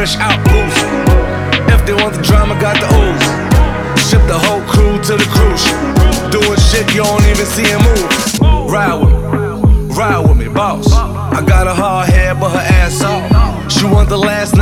fresh out boost. If they want the drama, got the ooze. Ship the whole crew to the cruise. Doing shit you don't even see him move. Ride with me, ride with me, boss. I got a hard head, but her ass off. She want the last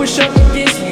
wish I could get